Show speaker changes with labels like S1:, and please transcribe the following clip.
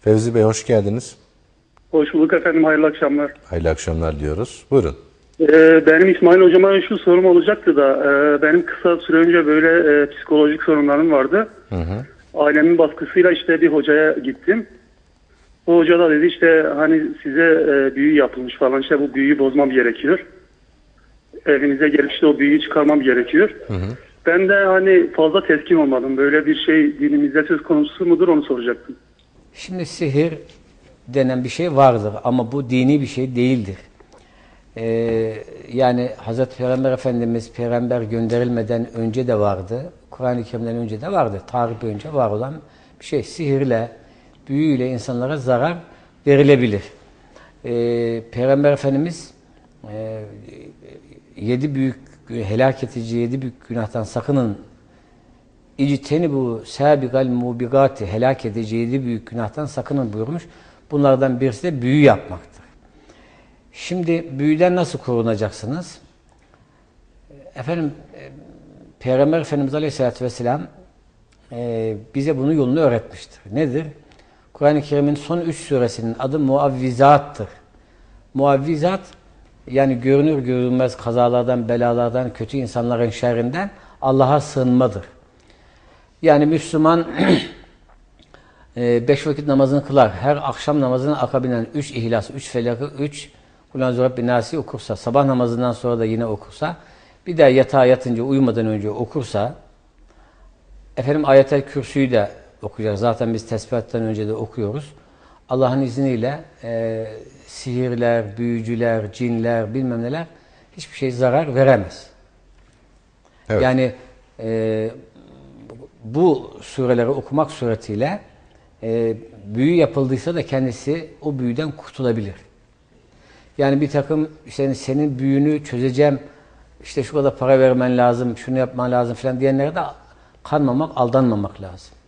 S1: Fevzi Bey hoş geldiniz.
S2: Hoş bulduk efendim, hayırlı akşamlar.
S1: Hayırlı akşamlar diyoruz. Buyurun.
S2: Ee, benim İsmail hocama şu sorum olacaktı da, e, benim kısa süre önce böyle e, psikolojik sorunlarım vardı. Ailemin baskısıyla işte bir hocaya gittim. O hoca da dedi işte hani size e, büyü yapılmış falan işte bu büyüyü bozmam gerekiyor. Evinize gelip işte o büyüyü çıkarmam gerekiyor. Ben de hani fazla teskin olmadım. Böyle bir şey dinimizde söz konusu mudur onu soracaktım.
S3: Şimdi sihir denen bir şey vardır ama bu dini bir şey değildir. Ee, yani Hazreti Peygamber Efendimiz peygamber gönderilmeden önce de vardı. Kur'an-ı Kerim'den önce de vardı. Tarih boyunca var olan bir şey. Sihirle, büyüyle insanlara zarar verilebilir. Ee, Peygamber Efendimiz e, yedi büyük helak edici yedi büyük günahtan sakının İcteni bu sabigal mubigati helak edici büyük günahtan sakının buyurmuş. Bunlardan birisi de büyü yapmaktır. Şimdi büyüden nasıl korunacaksınız? Efendim e, Peygamber Efendimiz Aleyhisselatü Vesselam e, bize bunu yolunu öğretmiştir. Nedir? Kur'an-ı Kerim'in son üç suresinin adı muavvizattır. Muavvizat yani görünür görünmez kazalardan, belalardan, kötü insanların şerrinden Allah'a sığınmadır. Yani Müslüman e, beş vakit namazını kılar. Her akşam namazının akabinen üç ihlas, üç felakı, üç Kulan Zurab Nasi okursa, sabah namazından sonra da yine okursa, bir daha yatağa yatınca, uyumadan önce okursa, efendim ayetel kürsüyü de okuyacak. Zaten biz tesbihattan önce de okuyoruz. Allah'ın izniyle e, sihirler, büyücüler, cinler, bilmem neler hiçbir şey zarar veremez.
S1: Evet.
S3: Yani e, bu sureleri okumak suretiyle e, büyü yapıldıysa da kendisi o büyüden kurtulabilir. Yani bir takım işte senin büyünü çözeceğim, işte şu kadar para vermen lazım, şunu yapman lazım falan diyenlere de kanmamak, aldanmamak lazım.